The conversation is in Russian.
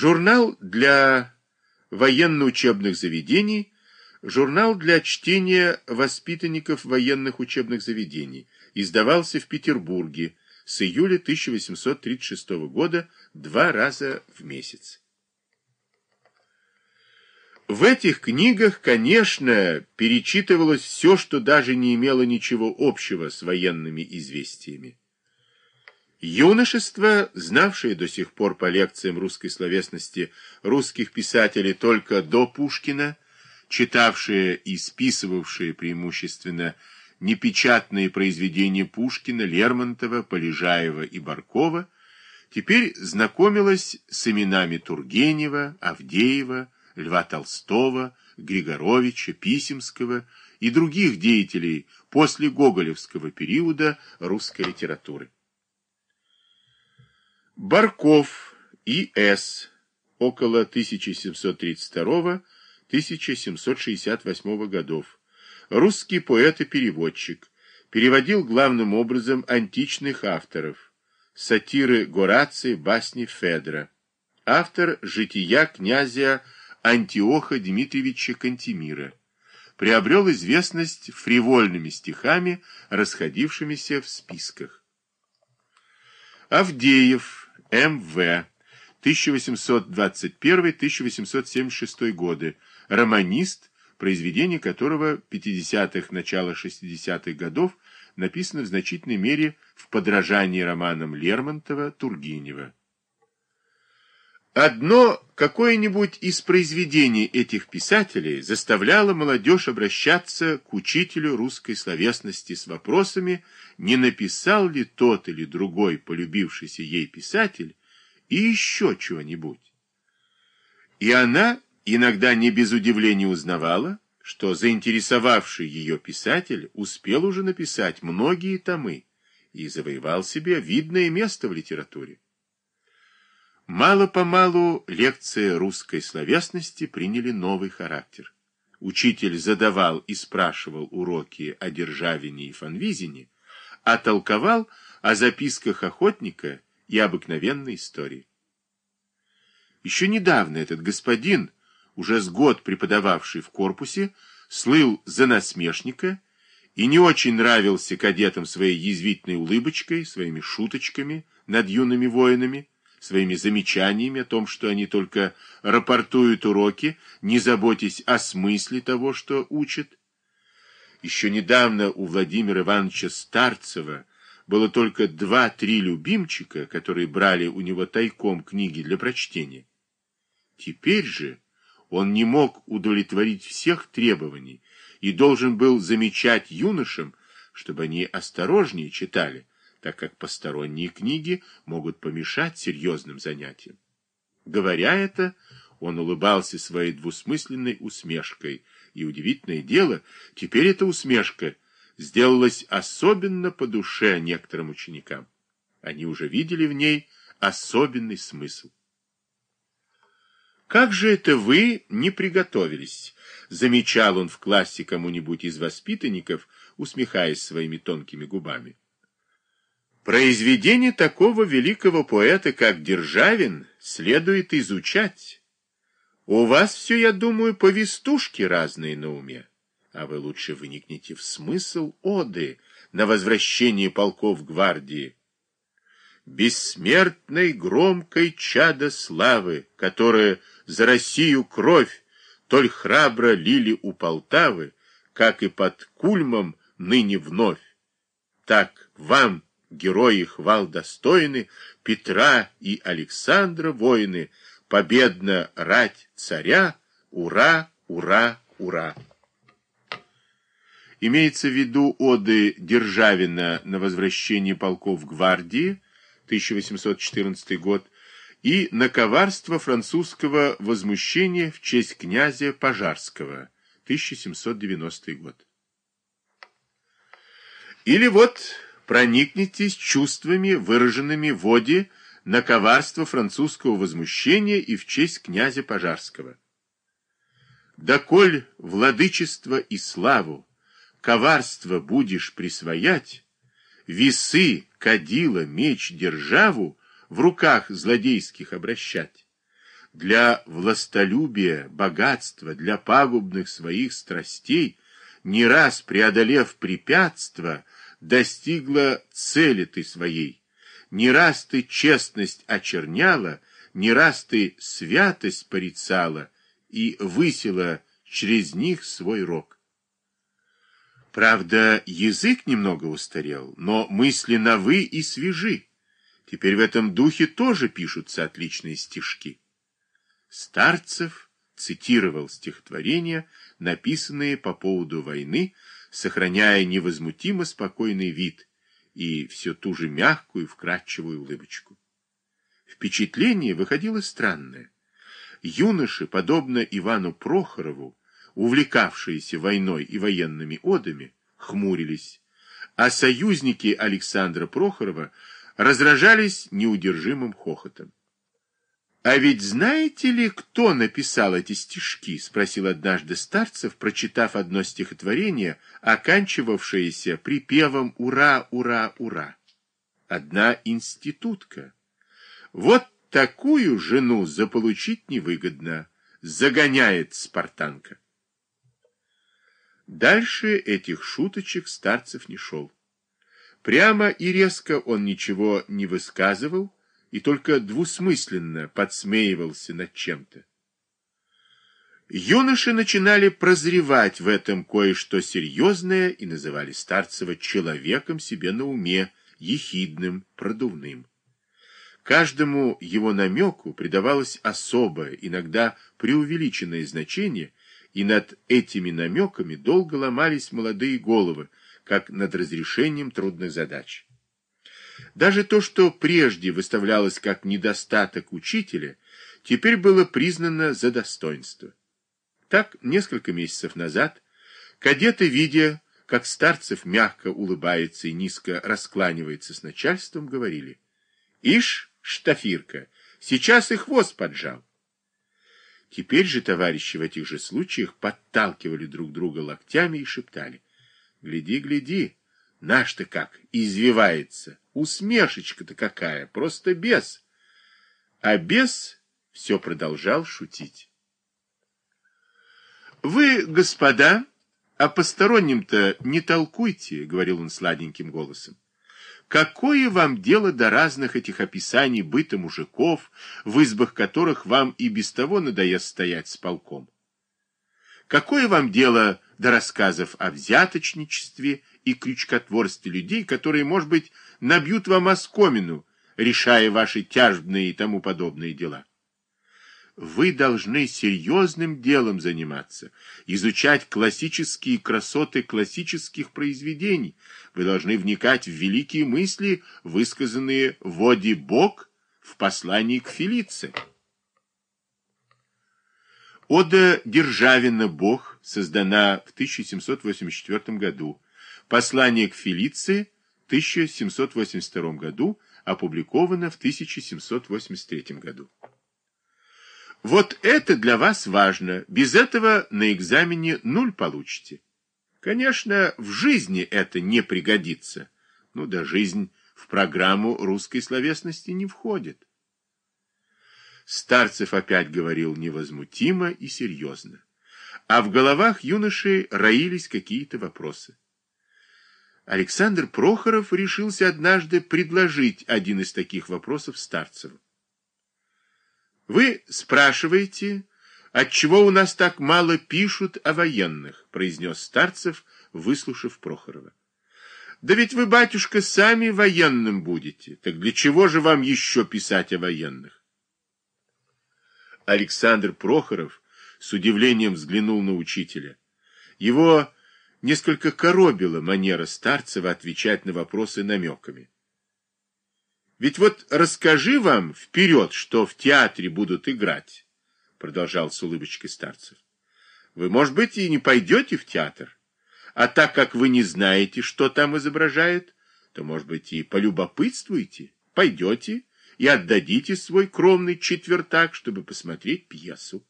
Журнал для военно-учебных заведений, журнал для чтения воспитанников военных учебных заведений, издавался в Петербурге с июля 1836 года два раза в месяц. В этих книгах, конечно, перечитывалось все, что даже не имело ничего общего с военными известиями. Юношество, знавшее до сих пор по лекциям русской словесности русских писателей только до Пушкина, читавшее и списывавшее преимущественно непечатные произведения Пушкина, Лермонтова, Полежаева и Баркова, теперь знакомилось с именами Тургенева, Авдеева, Льва Толстого, Григоровича, Писемского и других деятелей после Гоголевского периода русской литературы. Барков И.С. около 1732-1768 годов. Русский поэт и переводчик. Переводил главным образом античных авторов. Сатиры Горации, басни Федра. Автор жития князя Антиоха Дмитриевича Кантемира. Приобрел известность фривольными стихами, расходившимися в списках. Авдеев М.В. 1821-1876 годы, романист, произведение которого 50-х, начала 60-х годов написано в значительной мере в подражании романам Лермонтова, Тургенева. Одно какое-нибудь из произведений этих писателей заставляло молодежь обращаться к учителю русской словесности с вопросами, не написал ли тот или другой полюбившийся ей писатель и еще чего-нибудь. И она иногда не без удивления узнавала, что заинтересовавший ее писатель успел уже написать многие томы и завоевал себе видное место в литературе. Мало-помалу лекции русской словесности приняли новый характер. Учитель задавал и спрашивал уроки о Державине и Фанвизине, а толковал о записках охотника и обыкновенной истории. Еще недавно этот господин, уже с год преподававший в корпусе, слыл за насмешника и не очень нравился кадетам своей язвительной улыбочкой, своими шуточками над юными воинами, своими замечаниями о том, что они только рапортуют уроки, не заботясь о смысле того, что учат. Еще недавно у Владимира Ивановича Старцева было только два-три любимчика, которые брали у него тайком книги для прочтения. Теперь же он не мог удовлетворить всех требований и должен был замечать юношам, чтобы они осторожнее читали, так как посторонние книги могут помешать серьезным занятиям. Говоря это, он улыбался своей двусмысленной усмешкой, и удивительное дело, теперь эта усмешка сделалась особенно по душе некоторым ученикам. Они уже видели в ней особенный смысл. «Как же это вы не приготовились?» — замечал он в классе кому-нибудь из воспитанников, усмехаясь своими тонкими губами. Произведение такого великого поэта, как Державин, следует изучать. У вас все, я думаю, повестушки разные на уме, а вы лучше выникните в смысл оды на возвращение полков гвардии. Бессмертной громкой чада славы, которая за Россию кровь толь храбро лили у Полтавы, как и под Кульмом ныне вновь. Так вам, герои хвал достойны, Петра и Александра воины, победно рать царя, ура, ура, ура. Имеется в виду оды Державина на возвращение полков гвардии, 1814 год, и на коварство французского возмущения в честь князя Пожарского, 1790 год. Или вот проникнетесь чувствами, выраженными в оде на коварство французского возмущения и в честь князя Пожарского. «Доколь владычество и славу, коварство будешь присвоять, весы, кадила, меч, державу в руках злодейских обращать, для властолюбия, богатства, для пагубных своих страстей, не раз преодолев препятства, достигла цели ты своей. Не раз ты честность очерняла, не раз ты святость порицала и высила через них свой рок. Правда, язык немного устарел, но мысли новы и свежи. Теперь в этом духе тоже пишутся отличные стишки. Старцев цитировал стихотворения, написанные по поводу войны, сохраняя невозмутимо спокойный вид и все ту же мягкую вкрадчивую улыбочку. Впечатление выходило странное. Юноши, подобно Ивану Прохорову, увлекавшиеся войной и военными одами, хмурились, а союзники Александра Прохорова разражались неудержимым хохотом. «А ведь знаете ли, кто написал эти стишки?» — спросил однажды Старцев, прочитав одно стихотворение, оканчивавшееся припевом «Ура, ура, ура». Одна институтка. Вот такую жену заполучить невыгодно, загоняет спартанка. Дальше этих шуточек Старцев не шел. Прямо и резко он ничего не высказывал, и только двусмысленно подсмеивался над чем-то. Юноши начинали прозревать в этом кое-что серьезное и называли Старцева человеком себе на уме, ехидным, продувным. Каждому его намеку придавалось особое, иногда преувеличенное значение, и над этими намеками долго ломались молодые головы, как над разрешением трудных задач. Даже то, что прежде выставлялось как недостаток учителя, теперь было признано за достоинство. Так, несколько месяцев назад, кадеты, видя, как Старцев мягко улыбается и низко раскланивается с начальством, говорили, «Ишь, штафирка, сейчас и хвост поджал». Теперь же товарищи в этих же случаях подталкивали друг друга локтями и шептали, «Гляди, гляди, наш-то как, извивается, Усмешечка-то какая, просто бес. А бес все продолжал шутить. Вы, господа, о постороннем-то не толкуйте, говорил он сладеньким голосом. Какое вам дело до разных этих описаний быта мужиков, в избах которых вам и без того надоест стоять с полком? Какое вам дело до рассказов о взяточничестве и крючкотворстве людей, которые, может быть, набьют вам оскомину, решая ваши тяжбные и тому подобные дела. Вы должны серьезным делом заниматься, изучать классические красоты классических произведений. Вы должны вникать в великие мысли, высказанные Води Бог в послании к Фелице. Ода Державина «Бог» создана в 1784 году. Послание к Фелиции 1782 году, опубликовано в 1783 году. Вот это для вас важно. Без этого на экзамене нуль получите. Конечно, в жизни это не пригодится. Ну да жизнь в программу русской словесности не входит. Старцев опять говорил невозмутимо и серьезно. А в головах юношей роились какие-то вопросы. Александр Прохоров решился однажды предложить один из таких вопросов Старцеву. «Вы спрашиваете, отчего у нас так мало пишут о военных?» произнес Старцев, выслушав Прохорова. «Да ведь вы, батюшка, сами военным будете. Так для чего же вам еще писать о военных?» Александр Прохоров с удивлением взглянул на учителя. Его несколько коробила манера Старцева отвечать на вопросы намеками. Ведь вот расскажи вам вперед, что в театре будут играть, продолжал с улыбочкой Старцев. Вы, может быть, и не пойдете в театр, а так как вы не знаете, что там изображают, то, может быть, и полюбопытствуете, пойдете и отдадите свой кромный четвертак, чтобы посмотреть пьесу.